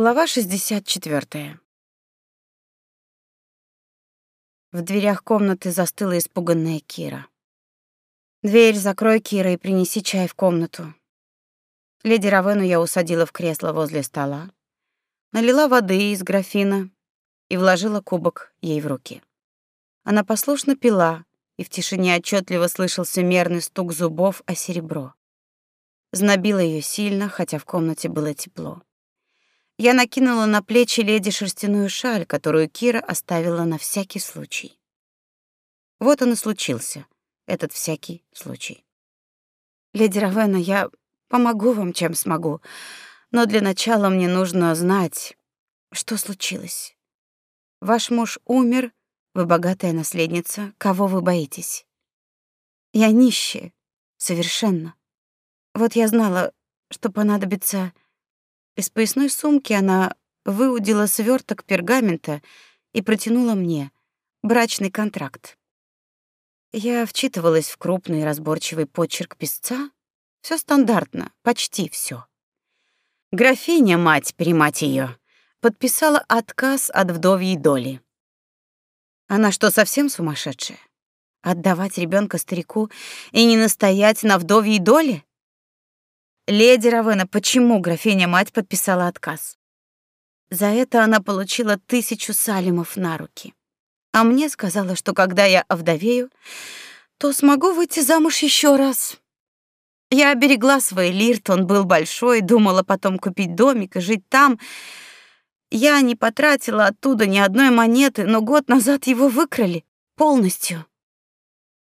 Глава 64. В дверях комнаты застыла испуганная Кира. «Дверь закрой, Кира, и принеси чай в комнату». Леди Равену я усадила в кресло возле стола, налила воды из графина и вложила кубок ей в руки. Она послушно пила, и в тишине отчетливо слышался мерный стук зубов о серебро. Знобило ее сильно, хотя в комнате было тепло. Я накинула на плечи леди шерстяную шаль, которую Кира оставила на всякий случай. Вот он и случился, этот всякий случай. Леди Равена, я помогу вам, чем смогу, но для начала мне нужно знать, что случилось. Ваш муж умер, вы богатая наследница, кого вы боитесь? Я нищая, совершенно. Вот я знала, что понадобится из поясной сумки она выудила сверток пергамента и протянула мне брачный контракт. Я вчитывалась в крупный разборчивый почерк писца. Все стандартно, почти все. Графиня, мать, перемать ее, подписала отказ от вдовьей доли. Она что, совсем сумасшедшая? Отдавать ребенка старику и не настоять на вдовьей доле? Леди Равена, почему графиня-мать подписала отказ? За это она получила тысячу салимов на руки. А мне сказала, что когда я овдовею, то смогу выйти замуж еще раз. Я оберегла свой лирт, он был большой, думала потом купить домик и жить там. Я не потратила оттуда ни одной монеты, но год назад его выкрали полностью.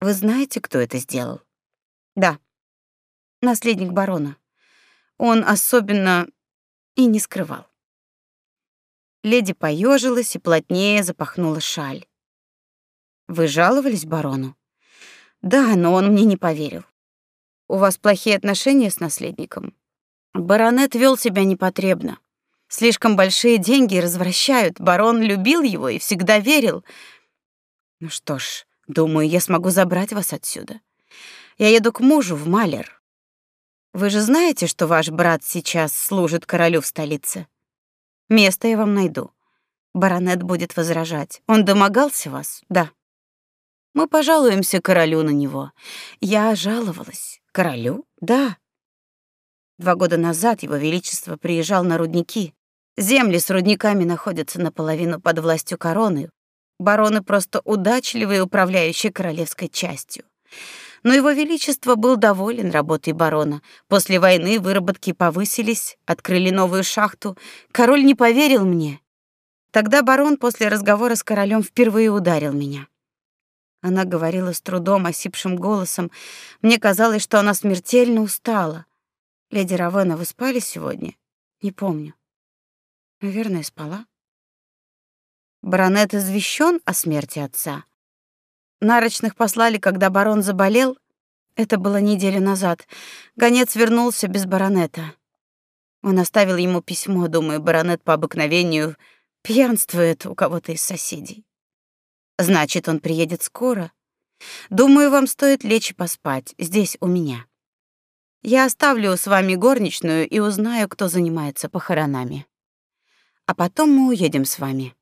Вы знаете, кто это сделал? Да. Наследник барона он особенно и не скрывал. Леди поежилась и плотнее запахнула шаль. Вы жаловались барону? Да, но он мне не поверил. У вас плохие отношения с наследником. Баронет вел себя непотребно. Слишком большие деньги развращают. Барон любил его и всегда верил. Ну что ж, думаю, я смогу забрать вас отсюда. Я еду к мужу в Малер. Вы же знаете, что ваш брат сейчас служит королю в столице? Место я вам найду. Баронет будет возражать. Он домогался вас? Да. Мы пожалуемся королю на него. Я жаловалась. Королю? Да. Два года назад его величество приезжал на рудники. Земли с рудниками находятся наполовину под властью короны. Бароны просто удачливые управляющие королевской частью но его величество был доволен работой барона. После войны выработки повысились, открыли новую шахту. Король не поверил мне. Тогда барон после разговора с королем впервые ударил меня. Она говорила с трудом, осипшим голосом. Мне казалось, что она смертельно устала. Леди Равена, вы спали сегодня? Не помню. Наверное, спала. Баронет извещен о смерти отца. Нарочных послали, когда барон заболел. Это было неделю назад. Гонец вернулся без баронета. Он оставил ему письмо, думаю, баронет по обыкновению пьянствует у кого-то из соседей. Значит, он приедет скоро. Думаю, вам стоит лечь и поспать здесь у меня. Я оставлю с вами горничную и узнаю, кто занимается похоронами. А потом мы уедем с вами.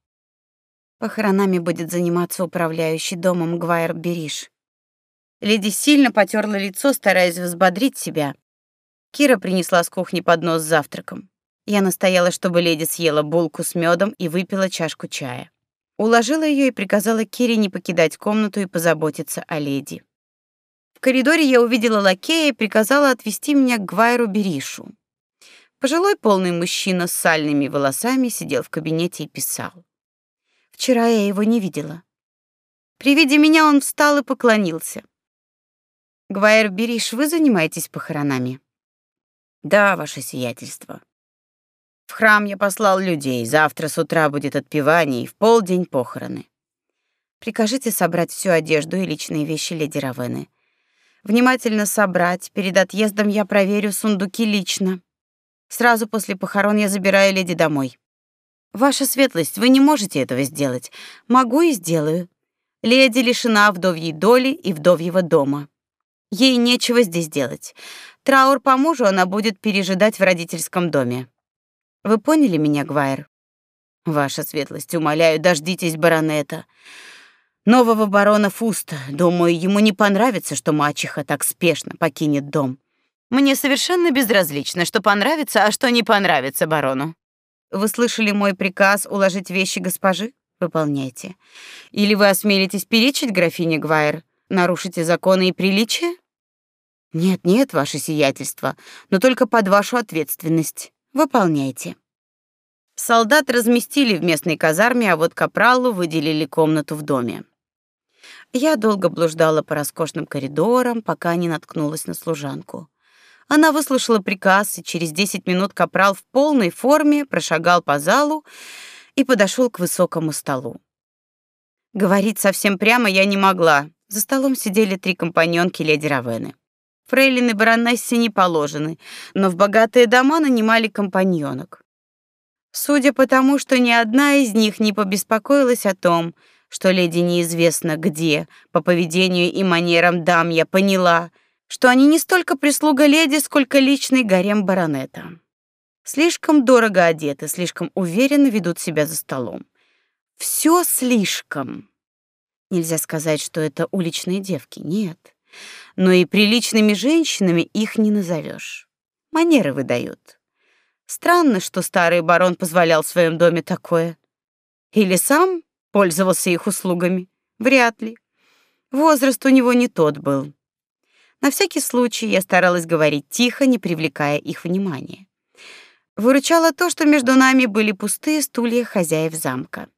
Похоронами будет заниматься управляющий домом Гвайр Бериш. Леди сильно потерла лицо, стараясь взбодрить себя. Кира принесла с кухни поднос с завтраком. Я настояла, чтобы леди съела булку с медом и выпила чашку чая. Уложила ее и приказала Кире не покидать комнату и позаботиться о леди. В коридоре я увидела лакея и приказала отвести меня к Гвайру Беришу. Пожилой полный мужчина с сальными волосами сидел в кабинете и писал. Вчера я его не видела. При виде меня он встал и поклонился. Гвайер Бериш, вы занимаетесь похоронами? Да, ваше сиятельство. В храм я послал людей. Завтра с утра будет отпевание и в полдень похороны. Прикажите собрать всю одежду и личные вещи леди Равены. Внимательно собрать. Перед отъездом я проверю сундуки лично. Сразу после похорон я забираю леди домой. Ваша светлость, вы не можете этого сделать. Могу и сделаю. Леди лишена вдовьей доли и вдовьего дома. Ей нечего здесь делать. Траур по мужу она будет пережидать в родительском доме. Вы поняли меня, Гвайр? Ваша светлость, умоляю, дождитесь баронета. Нового барона Фуста. Думаю, ему не понравится, что мачеха так спешно покинет дом. Мне совершенно безразлично, что понравится, а что не понравится барону. Вы слышали мой приказ уложить вещи госпожи? Выполняйте. Или вы осмелитесь перечить графине Гвайр? Нарушите законы и приличия? Нет, нет, ваше сиятельство, но только под вашу ответственность. Выполняйте. Солдат разместили в местной казарме, а вот капралу выделили комнату в доме. Я долго блуждала по роскошным коридорам, пока не наткнулась на служанку. Она выслушала приказ, и через десять минут капрал в полной форме прошагал по залу и подошел к высокому столу. Говорить совсем прямо я не могла. За столом сидели три компаньонки леди Равены. Фрейлины баронессе не положены, но в богатые дома нанимали компаньонок. Судя по тому, что ни одна из них не побеспокоилась о том, что леди неизвестно где, по поведению и манерам дам я поняла, что они не столько прислуга леди, сколько личный гарем баронета. Слишком дорого одеты, слишком уверенно ведут себя за столом. Все слишком. Нельзя сказать, что это уличные девки, нет. Но и приличными женщинами их не назовешь. Манеры выдают. Странно, что старый барон позволял в своем доме такое. Или сам пользовался их услугами? Вряд ли. Возраст у него не тот был. На всякий случай я старалась говорить тихо, не привлекая их внимания. Выручало то, что между нами были пустые стулья хозяев замка.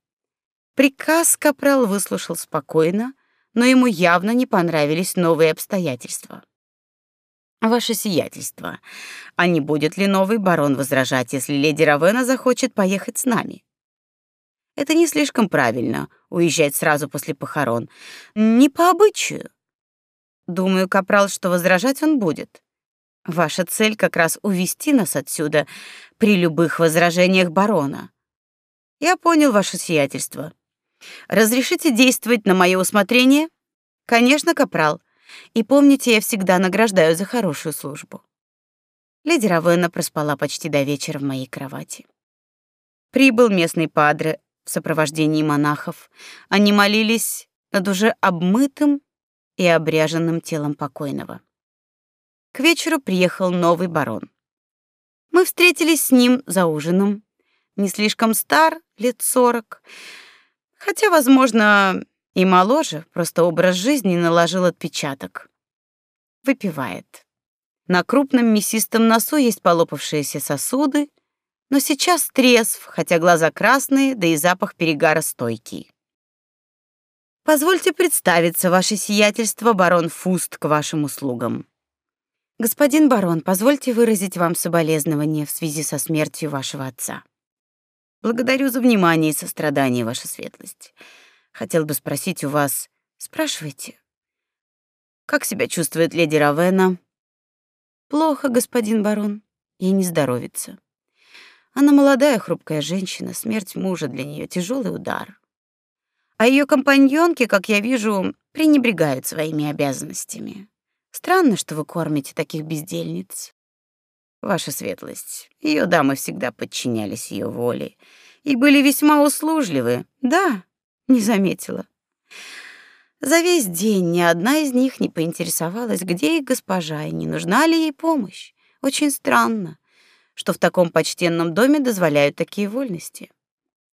Приказ капрал выслушал спокойно, но ему явно не понравились новые обстоятельства. Ваше сиятельство, а не будет ли новый барон возражать, если леди Равена захочет поехать с нами? Это не слишком правильно уезжать сразу после похорон, не по обычаю. Думаю, капрал, что возражать он будет. Ваша цель как раз увести нас отсюда при любых возражениях барона. Я понял ваше сиятельство. Разрешите действовать на мое усмотрение? Конечно, капрал. И помните, я всегда награждаю за хорошую службу. Леди Равена проспала почти до вечера в моей кровати. Прибыл местный падре в сопровождении монахов. Они молились над уже обмытым и обряженным телом покойного. К вечеру приехал новый барон. Мы встретились с ним за ужином. Не слишком стар, лет сорок, хотя, возможно, и моложе, просто образ жизни наложил отпечаток. Выпивает. На крупном мясистом носу есть полопавшиеся сосуды, но сейчас трезв, хотя глаза красные, да и запах перегара стойкий. Позвольте представиться, ваше сиятельство, барон Фуст, к вашим услугам. Господин барон, позвольте выразить вам соболезнования в связи со смертью вашего отца. Благодарю за внимание и сострадание, ваша светлость. Хотел бы спросить у вас, спрашивайте. Как себя чувствует леди Равена? Плохо, господин барон. Ей не здоровится. Она молодая, хрупкая женщина, смерть мужа для нее тяжелый удар а ее компаньонки, как я вижу, пренебрегают своими обязанностями. Странно, что вы кормите таких бездельниц. Ваша светлость, ее дамы всегда подчинялись ее воле и были весьма услужливы. Да, не заметила. За весь день ни одна из них не поинтересовалась, где их госпожа и не нужна ли ей помощь. Очень странно, что в таком почтенном доме дозволяют такие вольности.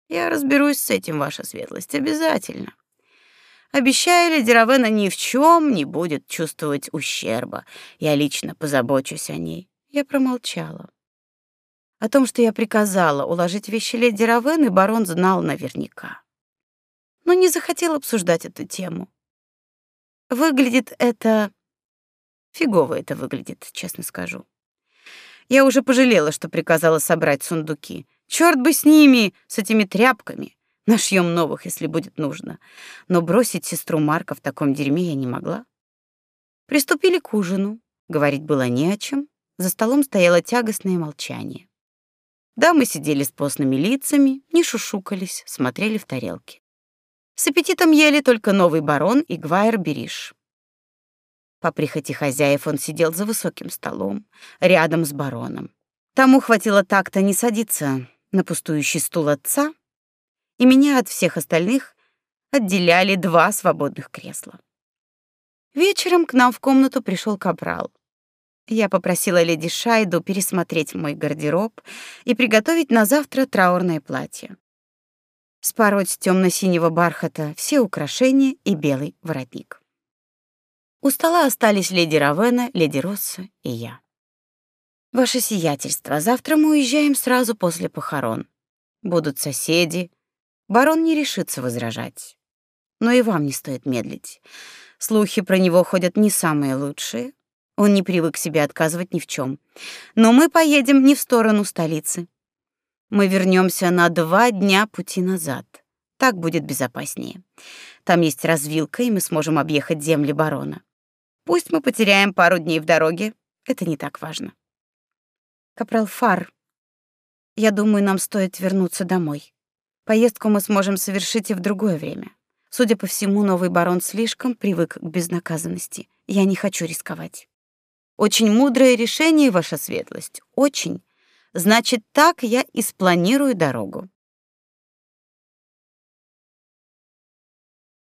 Я разберусь с этим, ваша светлость, обязательно. Обещаю, леди Равена ни в чем не будет чувствовать ущерба. Я лично позабочусь о ней. Я промолчала. О том, что я приказала уложить вещи леди Равены, барон знал наверняка. Но не захотел обсуждать эту тему. Выглядит это... Фигово это выглядит, честно скажу. Я уже пожалела, что приказала собрать сундуки. Черт бы с ними, с этими тряпками. Нашьем новых, если будет нужно. Но бросить сестру Марка в таком дерьме я не могла. Приступили к ужину. Говорить было не о чем. За столом стояло тягостное молчание. Дамы сидели с постными лицами, не шушукались, смотрели в тарелки. С аппетитом ели только новый барон и Гвайер Бериш. По прихоти хозяев он сидел за высоким столом, рядом с бароном. Тому хватило так-то не садиться на пустующий стул отца, и меня от всех остальных отделяли два свободных кресла. Вечером к нам в комнату пришел капрал. Я попросила леди Шайду пересмотреть мой гардероб и приготовить на завтра траурное платье. Спороть темно-синего бархата все украшения и белый воротник. У стола остались леди Равена, леди Росса и я. Ваше сиятельство, завтра мы уезжаем сразу после похорон. Будут соседи. Барон не решится возражать. Но и вам не стоит медлить. Слухи про него ходят не самые лучшие. Он не привык себе отказывать ни в чем. Но мы поедем не в сторону столицы. Мы вернемся на два дня пути назад. Так будет безопаснее. Там есть развилка, и мы сможем объехать земли барона. Пусть мы потеряем пару дней в дороге, это не так важно. Капрал Фар, я думаю, нам стоит вернуться домой. Поездку мы сможем совершить и в другое время. Судя по всему, новый барон слишком привык к безнаказанности. Я не хочу рисковать. Очень мудрое решение, ваша светлость. Очень. Значит, так я и спланирую дорогу.